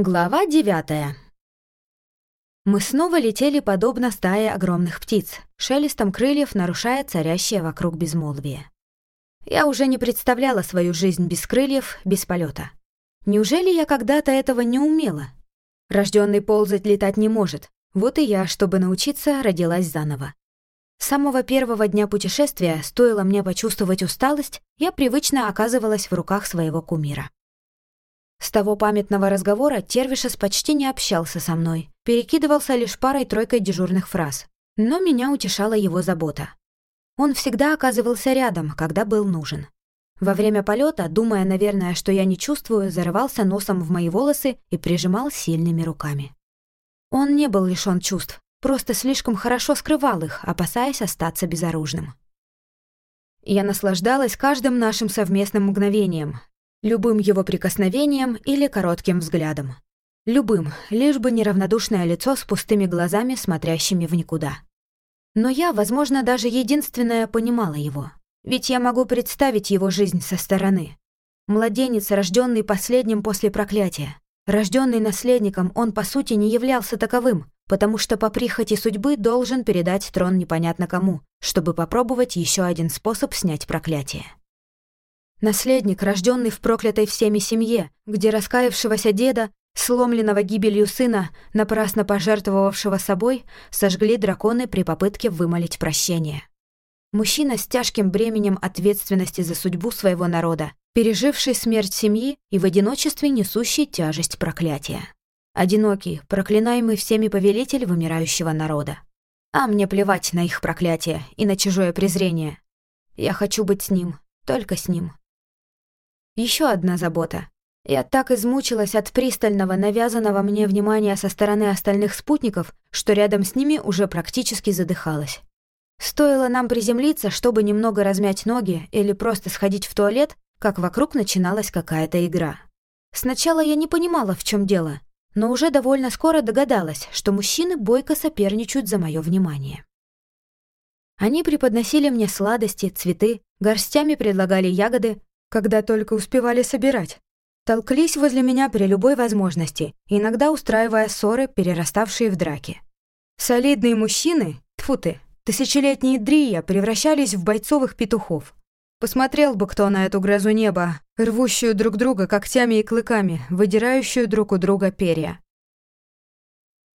Глава девятая. Мы снова летели подобно стае огромных птиц, шелестом крыльев нарушая царящее вокруг безмолвие. Я уже не представляла свою жизнь без крыльев, без полета. Неужели я когда-то этого не умела? Рожденный ползать летать не может. Вот и я, чтобы научиться, родилась заново. С самого первого дня путешествия, стоило мне почувствовать усталость, я привычно оказывалась в руках своего кумира. С того памятного разговора Тервишес почти не общался со мной, перекидывался лишь парой-тройкой дежурных фраз. Но меня утешала его забота. Он всегда оказывался рядом, когда был нужен. Во время полета, думая, наверное, что я не чувствую, зарывался носом в мои волосы и прижимал сильными руками. Он не был лишён чувств, просто слишком хорошо скрывал их, опасаясь остаться безоружным. Я наслаждалась каждым нашим совместным мгновением, Любым его прикосновением или коротким взглядом. Любым, лишь бы неравнодушное лицо с пустыми глазами, смотрящими в никуда. Но я, возможно, даже единственная понимала его. Ведь я могу представить его жизнь со стороны. Младенец, рожденный последним после проклятия. Рожденный наследником, он, по сути, не являлся таковым, потому что по прихоти судьбы должен передать трон непонятно кому, чтобы попробовать еще один способ снять проклятие. Наследник, рожденный в проклятой всеми семье, где раскаявшегося деда, сломленного гибелью сына, напрасно пожертвовавшего собой, сожгли драконы при попытке вымолить прощение. Мужчина с тяжким бременем ответственности за судьбу своего народа, переживший смерть семьи и в одиночестве несущий тяжесть проклятия. Одинокий, проклинаемый всеми повелитель вымирающего народа. А мне плевать на их проклятие и на чужое презрение. Я хочу быть с ним, только с ним. Еще одна забота. Я так измучилась от пристального, навязанного мне внимания со стороны остальных спутников, что рядом с ними уже практически задыхалась. Стоило нам приземлиться, чтобы немного размять ноги или просто сходить в туалет, как вокруг начиналась какая-то игра. Сначала я не понимала, в чем дело, но уже довольно скоро догадалась, что мужчины бойко соперничают за мое внимание. Они преподносили мне сладости, цветы, горстями предлагали ягоды, когда только успевали собирать. Толклись возле меня при любой возможности, иногда устраивая ссоры, перераставшие в драки. Солидные мужчины, тьфу ты, тысячелетние дрия, превращались в бойцовых петухов. Посмотрел бы кто на эту грозу неба, рвущую друг друга когтями и клыками, выдирающую друг у друга перья.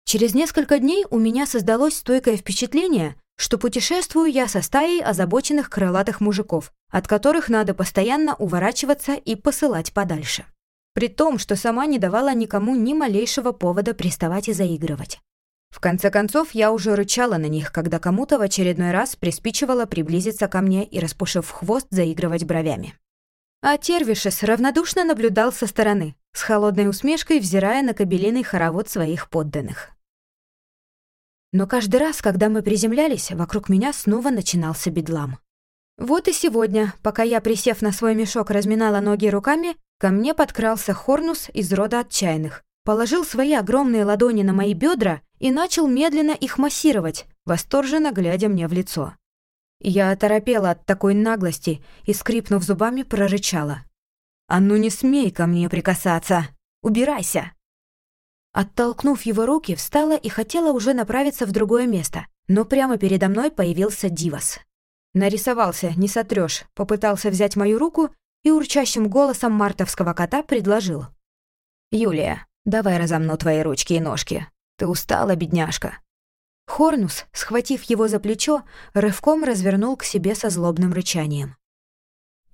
Через несколько дней у меня создалось стойкое впечатление, что путешествую я со стаей озабоченных крылатых мужиков, от которых надо постоянно уворачиваться и посылать подальше. При том, что сама не давала никому ни малейшего повода приставать и заигрывать. В конце концов, я уже рычала на них, когда кому-то в очередной раз приспичивало приблизиться ко мне и, распушив хвост, заигрывать бровями. А Тервишес равнодушно наблюдал со стороны, с холодной усмешкой взирая на кабелиный хоровод своих подданных. Но каждый раз, когда мы приземлялись, вокруг меня снова начинался бедлам. Вот и сегодня, пока я, присев на свой мешок, разминала ноги руками, ко мне подкрался Хорнус из рода отчаянных, положил свои огромные ладони на мои бедра и начал медленно их массировать, восторженно глядя мне в лицо. Я оторопела от такой наглости и, скрипнув зубами, прорычала. «А ну не смей ко мне прикасаться! Убирайся!» Оттолкнув его руки, встала и хотела уже направиться в другое место, но прямо передо мной появился Дивас. Нарисовался, не сотрёшь, попытался взять мою руку и урчащим голосом мартовского кота предложил. «Юлия, давай разомну твои ручки и ножки. Ты устала, бедняжка». Хорнус, схватив его за плечо, рывком развернул к себе со злобным рычанием.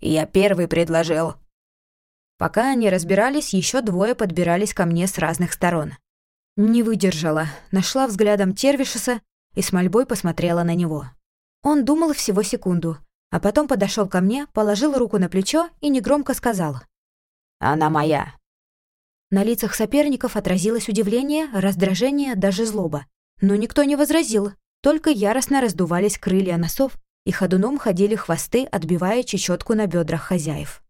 «Я первый предложил», Пока они разбирались, еще двое подбирались ко мне с разных сторон. Не выдержала, нашла взглядом Тервишеса и с мольбой посмотрела на него. Он думал всего секунду, а потом подошел ко мне, положил руку на плечо и негромко сказал. «Она моя». На лицах соперников отразилось удивление, раздражение, даже злоба. Но никто не возразил, только яростно раздувались крылья носов и ходуном ходили хвосты, отбивая чечетку на бедрах хозяев.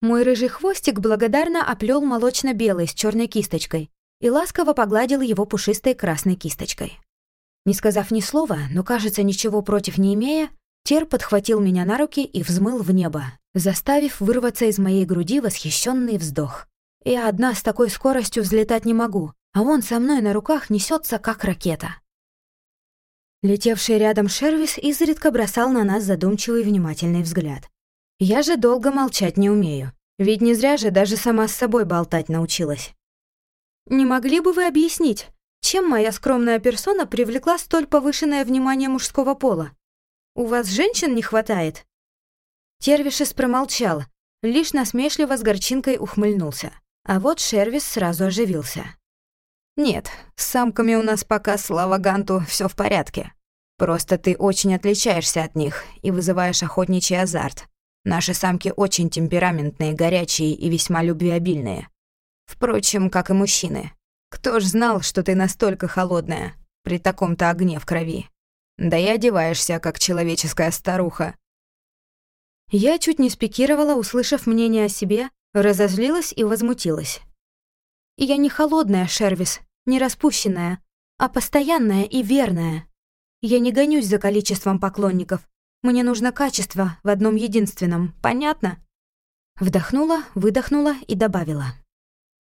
Мой рыжий хвостик благодарно оплел молочно-белый с черной кисточкой и ласково погладил его пушистой красной кисточкой. Не сказав ни слова, но, кажется, ничего против не имея, Тер подхватил меня на руки и взмыл в небо, заставив вырваться из моей груди восхищенный вздох. Я одна с такой скоростью взлетать не могу, а он со мной на руках несется как ракета. Летевший рядом Шервис изредка бросал на нас задумчивый внимательный взгляд. Я же долго молчать не умею, ведь не зря же даже сама с собой болтать научилась. «Не могли бы вы объяснить, чем моя скромная персона привлекла столь повышенное внимание мужского пола? У вас женщин не хватает?» Тервишес промолчал, лишь насмешливо с горчинкой ухмыльнулся. А вот Шервис сразу оживился. «Нет, с самками у нас пока, слава Ганту, все в порядке. Просто ты очень отличаешься от них и вызываешь охотничий азарт. Наши самки очень темпераментные, горячие и весьма любвеобильные. Впрочем, как и мужчины. Кто ж знал, что ты настолько холодная, при таком-то огне в крови? Да и одеваешься, как человеческая старуха». Я чуть не спикировала, услышав мнение о себе, разозлилась и возмутилась. «Я не холодная, Шервис, не распущенная, а постоянная и верная. Я не гонюсь за количеством поклонников. Мне нужно качество в одном единственном, понятно? Вдохнула, выдохнула и добавила.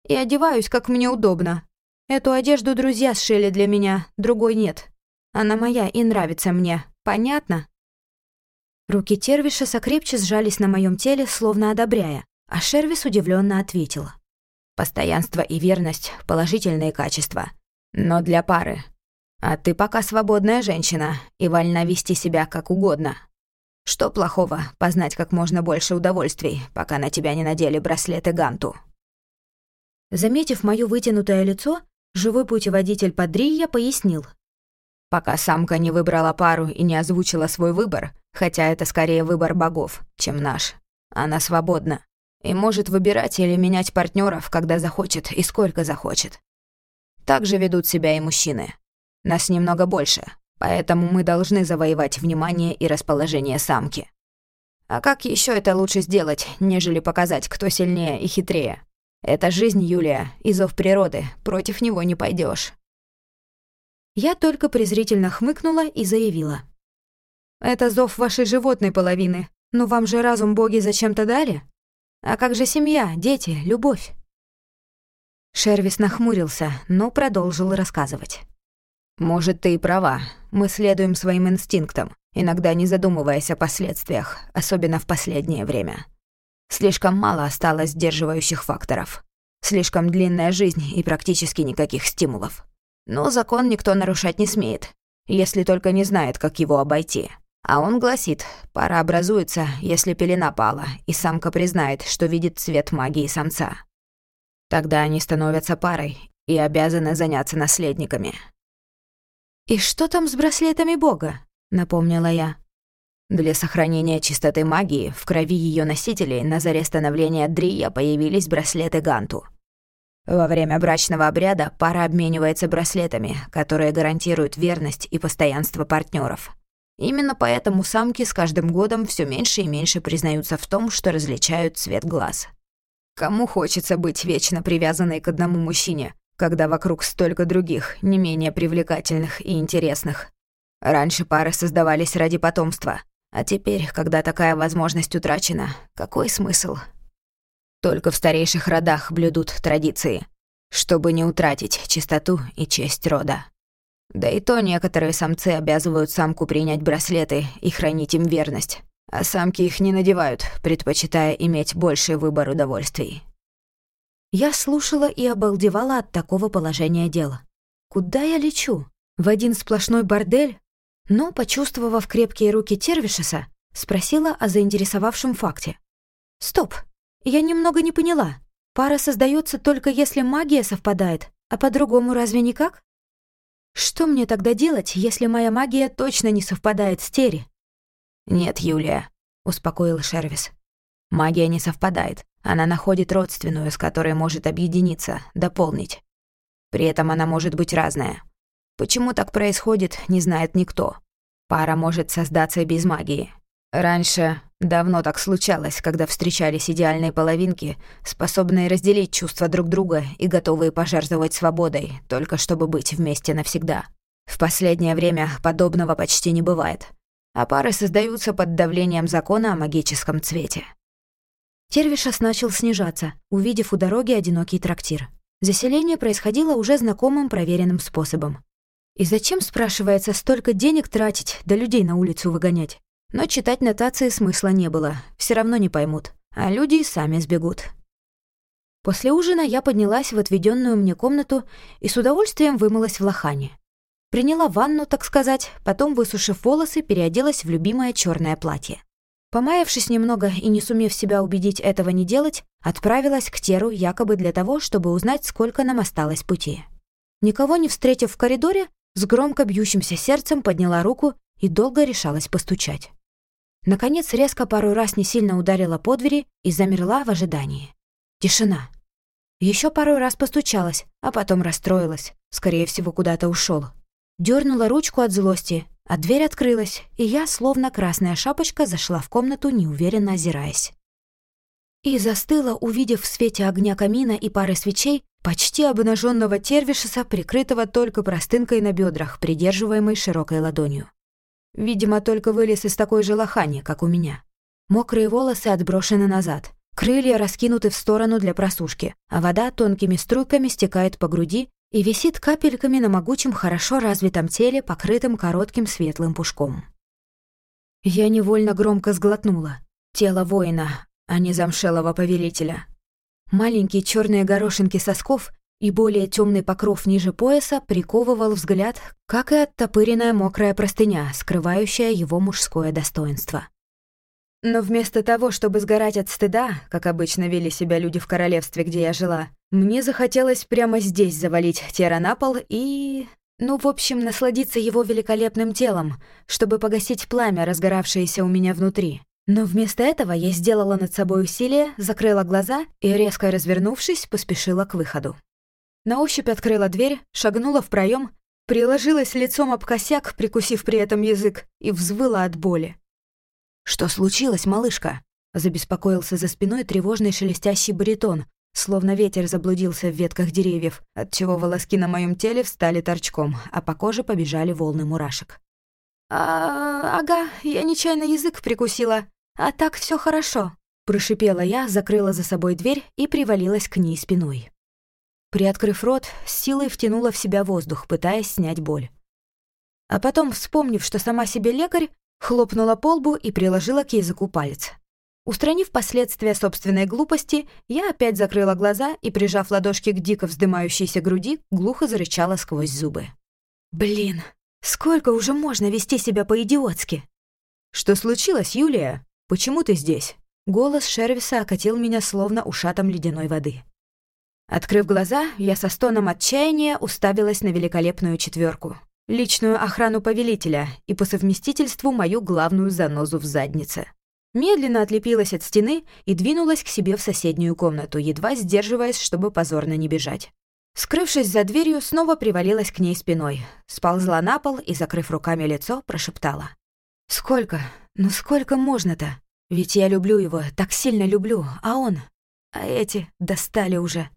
И одеваюсь, как мне удобно. Эту одежду друзья сшили для меня, другой нет. Она моя и нравится мне, понятно? Руки Тервиша сокрепче сжались на моем теле, словно одобряя, а Шервис удивленно ответила. Постоянство и верность — положительные качества. Но для пары. А ты пока свободная женщина и вольна вести себя как угодно. Что плохого познать как можно больше удовольствий, пока на тебя не надели браслеты Ганту?» Заметив моё вытянутое лицо, живой путеводитель Падрия пояснил. «Пока самка не выбрала пару и не озвучила свой выбор, хотя это скорее выбор богов, чем наш, она свободна и может выбирать или менять партнеров, когда захочет и сколько захочет. Так же ведут себя и мужчины. Нас немного больше, поэтому мы должны завоевать внимание и расположение самки. А как еще это лучше сделать, нежели показать, кто сильнее и хитрее? Это жизнь, Юлия, и зов природы, против него не пойдешь. Я только презрительно хмыкнула и заявила. «Это зов вашей животной половины, но вам же разум боги зачем-то дали?» А как же семья, дети, любовь? Шервис нахмурился, но продолжил рассказывать. «Может, ты и права. Мы следуем своим инстинктам, иногда не задумываясь о последствиях, особенно в последнее время. Слишком мало осталось сдерживающих факторов. Слишком длинная жизнь и практически никаких стимулов. Но закон никто нарушать не смеет, если только не знает, как его обойти. А он гласит, пара образуется, если пелена пала, и самка признает, что видит цвет магии самца. Тогда они становятся парой и обязаны заняться наследниками. «И что там с браслетами Бога?» — напомнила я. Для сохранения чистоты магии в крови ее носителей на заре становления Дрия появились браслеты Ганту. Во время брачного обряда пара обменивается браслетами, которые гарантируют верность и постоянство партнеров. Именно поэтому самки с каждым годом все меньше и меньше признаются в том, что различают цвет глаз. Кому хочется быть вечно привязанной к одному мужчине, когда вокруг столько других, не менее привлекательных и интересных? Раньше пары создавались ради потомства, а теперь, когда такая возможность утрачена, какой смысл? Только в старейших родах блюдут традиции, чтобы не утратить чистоту и честь рода. Да и то некоторые самцы обязывают самку принять браслеты и хранить им верность, а самки их не надевают, предпочитая иметь больший выбор удовольствий. Я слушала и обалдевала от такого положения дела. Куда я лечу? В один сплошной бордель? Но, почувствовав крепкие руки Тервишеса, спросила о заинтересовавшем факте. «Стоп, я немного не поняла. Пара создается только если магия совпадает, а по-другому разве никак?» Что мне тогда делать, если моя магия точно не совпадает с Терри? «Нет, Юлия», — успокоил Шервис. «Магия не совпадает. Она находит родственную, с которой может объединиться, дополнить. При этом она может быть разная. Почему так происходит, не знает никто. Пара может создаться без магии. Раньше давно так случалось, когда встречались идеальные половинки, способные разделить чувства друг друга и готовые пожертвовать свободой, только чтобы быть вместе навсегда. В последнее время подобного почти не бывает, а пары создаются под давлением закона о магическом цвете. Тервишас начал снижаться, увидев у дороги одинокий трактир. Заселение происходило уже знакомым проверенным способом. И зачем, спрашивается, столько денег тратить, да людей на улицу выгонять? Но читать нотации смысла не было, все равно не поймут, а люди сами сбегут. После ужина я поднялась в отведенную мне комнату и с удовольствием вымылась в лохане. Приняла ванну, так сказать, потом, высушив волосы, переоделась в любимое черное платье. Помаявшись немного и не сумев себя убедить этого не делать, отправилась к Теру якобы для того, чтобы узнать, сколько нам осталось пути. Никого не встретив в коридоре, с громко бьющимся сердцем подняла руку и долго решалась постучать. Наконец, резко пару раз не сильно ударила по двери и замерла в ожидании. Тишина. Еще пару раз постучалась, а потом расстроилась. Скорее всего, куда-то ушел. Дернула ручку от злости, а дверь открылась, и я, словно красная шапочка, зашла в комнату, неуверенно озираясь. И застыла, увидев в свете огня камина и пары свечей почти обнаженного тервишеса, прикрытого только простынкой на бедрах, придерживаемой широкой ладонью. Видимо, только вылез из такой же лохани, как у меня. Мокрые волосы отброшены назад, Крылья раскинуты в сторону для просушки, а вода тонкими струйками стекает по груди и висит капельками на могучем, хорошо развитом теле, покрытым коротким светлым пушком. Я невольно громко сглотнула. Тело воина, а не замшелого повелителя. Маленькие черные горошинки сосков и более темный покров ниже пояса приковывал взгляд, как и оттопыренная мокрая простыня, скрывающая его мужское достоинство. Но вместо того, чтобы сгорать от стыда, как обычно вели себя люди в королевстве, где я жила, мне захотелось прямо здесь завалить Тера на пол и... Ну, в общем, насладиться его великолепным телом, чтобы погасить пламя, разгоравшееся у меня внутри. Но вместо этого я сделала над собой усилие, закрыла глаза и, резко развернувшись, поспешила к выходу. На ощупь открыла дверь, шагнула в проем, приложилась лицом об косяк, прикусив при этом язык, и взвыла от боли. «Что случилось, малышка?» Забеспокоился за спиной тревожный шелестящий баритон, словно ветер заблудился в ветках деревьев, отчего волоски на моем теле встали торчком, а по коже побежали волны мурашек. «А, ага, я нечаянно язык прикусила, а так все хорошо», прошипела я, закрыла за собой дверь и привалилась к ней спиной. Приоткрыв рот, с силой втянула в себя воздух, пытаясь снять боль. А потом, вспомнив, что сама себе лекарь, Хлопнула по лбу и приложила к языку палец. Устранив последствия собственной глупости, я опять закрыла глаза и, прижав ладошки к дико вздымающейся груди, глухо зарычала сквозь зубы. «Блин, сколько уже можно вести себя по-идиотски?» «Что случилось, Юлия? Почему ты здесь?» Голос Шервиса окатил меня словно ушатом ледяной воды. Открыв глаза, я со стоном отчаяния уставилась на великолепную четверку личную охрану повелителя и по совместительству мою главную занозу в заднице. Медленно отлепилась от стены и двинулась к себе в соседнюю комнату, едва сдерживаясь, чтобы позорно не бежать. Скрывшись за дверью, снова привалилась к ней спиной, сползла на пол и, закрыв руками лицо, прошептала. «Сколько? Ну сколько можно-то? Ведь я люблю его, так сильно люблю, а он... А эти достали уже».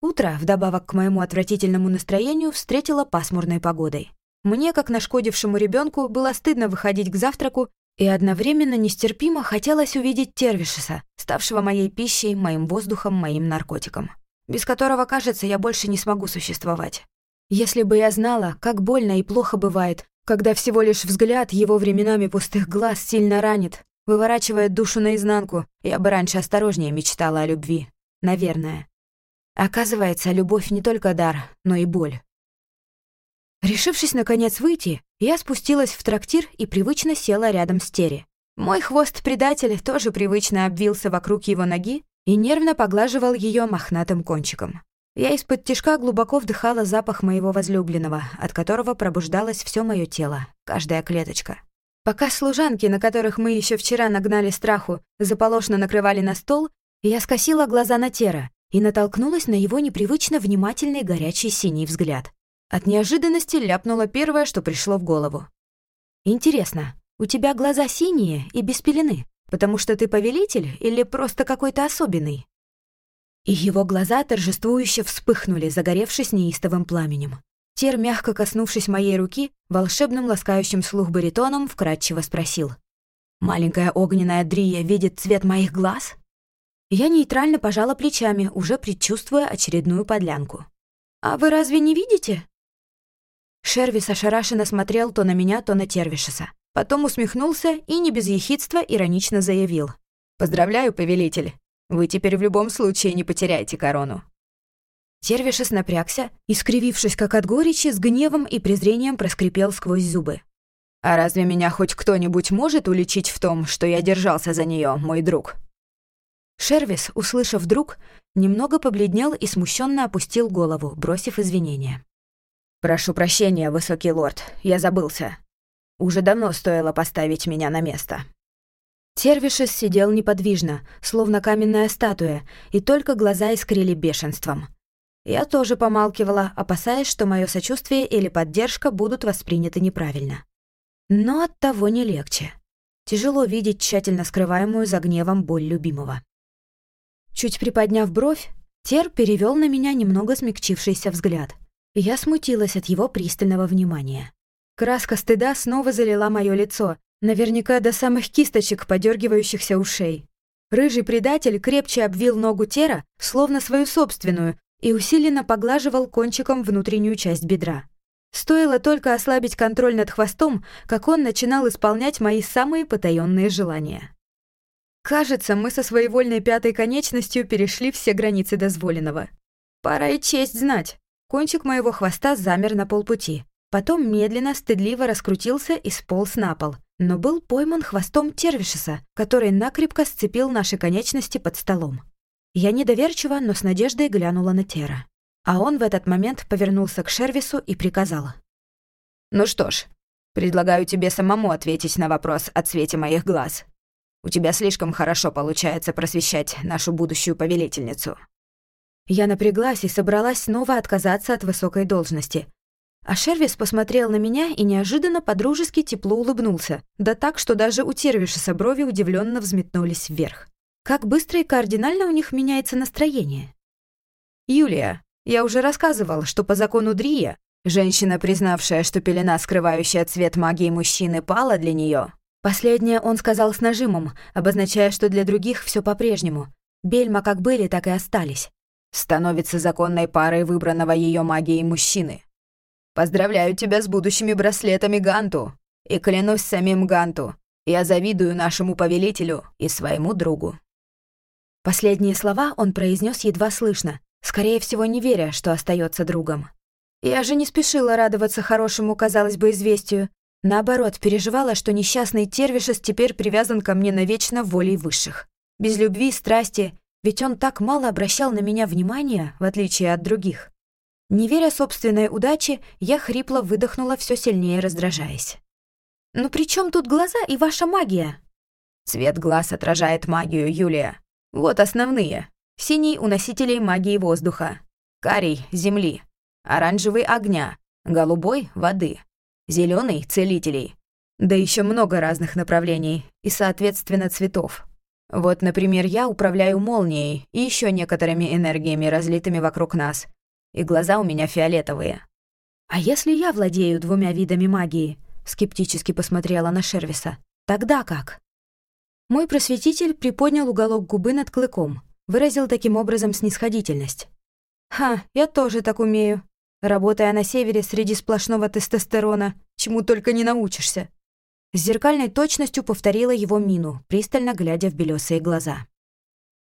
Утро, вдобавок к моему отвратительному настроению, встретило пасмурной погодой. Мне, как нашкодившему ребенку, было стыдно выходить к завтраку, и одновременно нестерпимо хотелось увидеть Тервишеса, ставшего моей пищей, моим воздухом, моим наркотиком, без которого, кажется, я больше не смогу существовать. Если бы я знала, как больно и плохо бывает, когда всего лишь взгляд его временами пустых глаз сильно ранит, выворачивает душу наизнанку, я бы раньше осторожнее мечтала о любви. Наверное. Оказывается, любовь не только дар, но и боль. Решившись, наконец, выйти, я спустилась в трактир и привычно села рядом с Терри. Мой хвост-предатель тоже привычно обвился вокруг его ноги и нервно поглаживал ее мохнатым кончиком. Я из-под тишка глубоко вдыхала запах моего возлюбленного, от которого пробуждалось все мое тело, каждая клеточка. Пока служанки, на которых мы еще вчера нагнали страху, заполошно накрывали на стол, я скосила глаза на Тера и натолкнулась на его непривычно внимательный горячий синий взгляд. От неожиданности ляпнула первое, что пришло в голову. «Интересно, у тебя глаза синие и без пелены, потому что ты повелитель или просто какой-то особенный?» И его глаза торжествующе вспыхнули, загоревшись неистовым пламенем. Тер, мягко коснувшись моей руки, волшебным ласкающим слух баритоном, вкратчиво спросил. Маленькая огненная Дрия видит цвет моих глаз? Я нейтрально пожала плечами, уже предчувствуя очередную подлянку. «А вы разве не видите?» Шервис ошарашенно смотрел то на меня, то на Тервишеса. Потом усмехнулся и не без ехидства иронично заявил. «Поздравляю, повелитель. Вы теперь в любом случае не потеряете корону». Тервишес напрягся, искривившись как от горечи, с гневом и презрением проскрипел сквозь зубы. «А разве меня хоть кто-нибудь может уличить в том, что я держался за нее, мой друг?» Шервис, услышав вдруг, немного побледнел и смущенно опустил голову, бросив извинения. «Прошу прощения, высокий лорд, я забылся. Уже давно стоило поставить меня на место». Тервишес сидел неподвижно, словно каменная статуя, и только глаза искрили бешенством. Я тоже помалкивала, опасаясь, что мое сочувствие или поддержка будут восприняты неправильно. Но от того не легче. Тяжело видеть тщательно скрываемую за гневом боль любимого. Чуть приподняв бровь, Тер перевел на меня немного смягчившийся взгляд. Я смутилась от его пристального внимания. Краска стыда снова залила мое лицо, наверняка до самых кисточек, подергивающихся ушей. Рыжий предатель крепче обвил ногу Тера, словно свою собственную, и усиленно поглаживал кончиком внутреннюю часть бедра. Стоило только ослабить контроль над хвостом, как он начинал исполнять мои самые потаённые желания. Кажется, мы со своевольной пятой конечностью перешли все границы дозволенного. Пора и честь знать. Кончик моего хвоста замер на полпути. Потом медленно, стыдливо раскрутился и сполз на пол. Но был пойман хвостом Тервишеса, который накрепко сцепил наши конечности под столом. Я недоверчиво, но с надеждой глянула на Тера. А он в этот момент повернулся к Шервису и приказал. «Ну что ж, предлагаю тебе самому ответить на вопрос о цвете моих глаз. У тебя слишком хорошо получается просвещать нашу будущую повелительницу». Я напряглась и собралась снова отказаться от высокой должности. А Шервис посмотрел на меня и неожиданно подружески тепло улыбнулся, да так, что даже у Тервишеса брови удивленно взметнулись вверх. Как быстро и кардинально у них меняется настроение. «Юлия, я уже рассказывал, что по закону Дрия, женщина, признавшая, что пелена, скрывающая цвет магии мужчины, пала для нее. Последнее он сказал с нажимом, обозначая, что для других все по-прежнему. Бельма как были, так и остались становится законной парой выбранного ее магией мужчины. Поздравляю тебя с будущими браслетами Ганту. И клянусь самим Ганту, я завидую нашему повелителю и своему другу». Последние слова он произнес едва слышно, скорее всего, не веря, что остается другом. Я же не спешила радоваться хорошему, казалось бы, известию. Наоборот, переживала, что несчастный Тервишес теперь привязан ко мне навечно волей высших. Без любви, страсти ведь он так мало обращал на меня внимания, в отличие от других. Не веря собственной удаче, я хрипло выдохнула, все сильнее раздражаясь. «Ну при чем тут глаза и ваша магия?» «Цвет глаз отражает магию, Юлия. Вот основные. Синий — у носителей магии воздуха. Карий — земли. Оранжевый — огня. Голубой — воды. Зеленый — целителей. Да еще много разных направлений и, соответственно, цветов. Вот, например, я управляю молнией и еще некоторыми энергиями, разлитыми вокруг нас. И глаза у меня фиолетовые. «А если я владею двумя видами магии?» Скептически посмотрела на Шервиса. «Тогда как?» Мой просветитель приподнял уголок губы над клыком, выразил таким образом снисходительность. «Ха, я тоже так умею. Работая на севере среди сплошного тестостерона, чему только не научишься. С зеркальной точностью повторила его мину, пристально глядя в белесые глаза.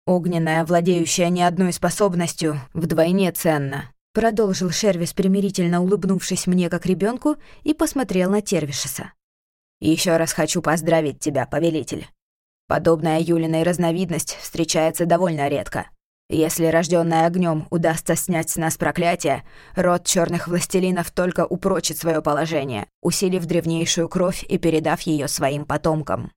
«Огненная, владеющая ни одной способностью, вдвойне ценна», продолжил Шервис, примирительно улыбнувшись мне как ребенку, и посмотрел на Тервишеса. Еще раз хочу поздравить тебя, повелитель. Подобная Юлиной разновидность встречается довольно редко. Если рожденная огнем удастся снять с нас проклятие, род черных властелинов только упрочит свое положение, усилив древнейшую кровь и передав ее своим потомкам.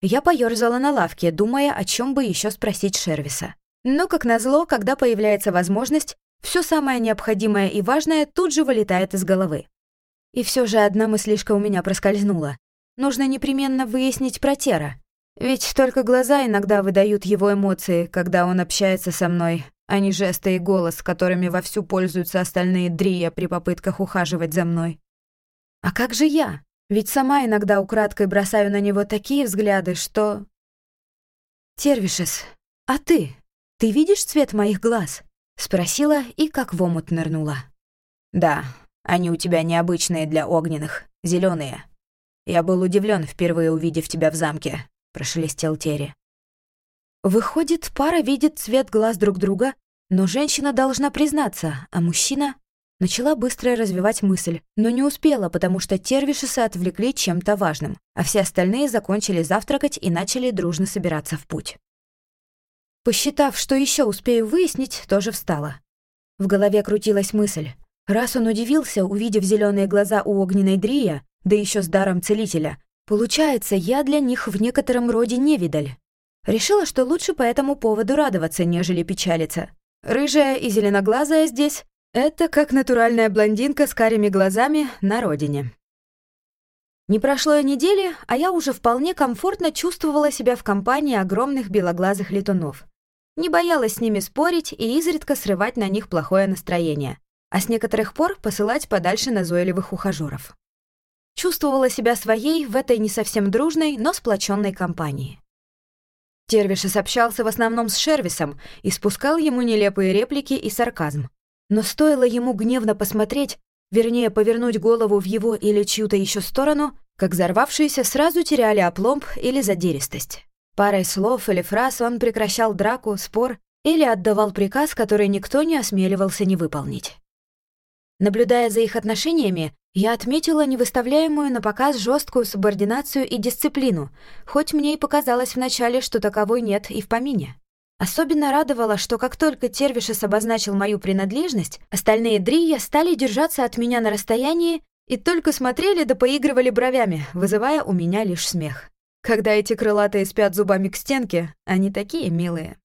Я поёрзала на лавке, думая, о чем бы еще спросить Шервиса. Но, как назло, когда появляется возможность, все самое необходимое и важное тут же вылетает из головы. И все же одна мыслишка у меня проскользнула. Нужно непременно выяснить про Тера. Ведь только глаза иногда выдают его эмоции, когда он общается со мной, а не жесты и голос, которыми вовсю пользуются остальные Дрия при попытках ухаживать за мной. А как же я? Ведь сама иногда украдкой бросаю на него такие взгляды, что... «Тервишес, а ты? Ты видишь цвет моих глаз?» Спросила и как в омут нырнула. «Да, они у тебя необычные для огненных, зеленые. Я был удивлен, впервые увидев тебя в замке», — прошелестел Терри. Выходит, пара видит цвет глаз друг друга, но женщина должна признаться, а мужчина... Начала быстро развивать мысль, но не успела, потому что тервишеса отвлекли чем-то важным, а все остальные закончили завтракать и начали дружно собираться в путь. Посчитав, что еще успею выяснить, тоже встала. В голове крутилась мысль. Раз он удивился, увидев зеленые глаза у огненной Дрия, да еще с даром целителя, получается, я для них в некотором роде невидаль. Решила, что лучше по этому поводу радоваться, нежели печалиться. Рыжая и зеленоглазая здесь — это как натуральная блондинка с карими глазами на родине. Не прошло и недели, а я уже вполне комфортно чувствовала себя в компании огромных белоглазых летунов. Не боялась с ними спорить и изредка срывать на них плохое настроение, а с некоторых пор посылать подальше назойливых ухажёров. Чувствовала себя своей в этой не совсем дружной, но сплоченной компании. Тервишес общался в основном с Шервисом и спускал ему нелепые реплики и сарказм. Но стоило ему гневно посмотреть, вернее, повернуть голову в его или чью-то еще сторону, как взорвавшиеся сразу теряли опломб или задиристость. Парой слов или фраз он прекращал драку, спор или отдавал приказ, который никто не осмеливался не выполнить. Наблюдая за их отношениями, я отметила невыставляемую на показ жесткую субординацию и дисциплину, хоть мне и показалось вначале, что таковой нет и в помине. Особенно радовало, что как только Тервишес обозначил мою принадлежность, остальные Дрия стали держаться от меня на расстоянии и только смотрели да поигрывали бровями, вызывая у меня лишь смех. Когда эти крылатые спят зубами к стенке, они такие милые.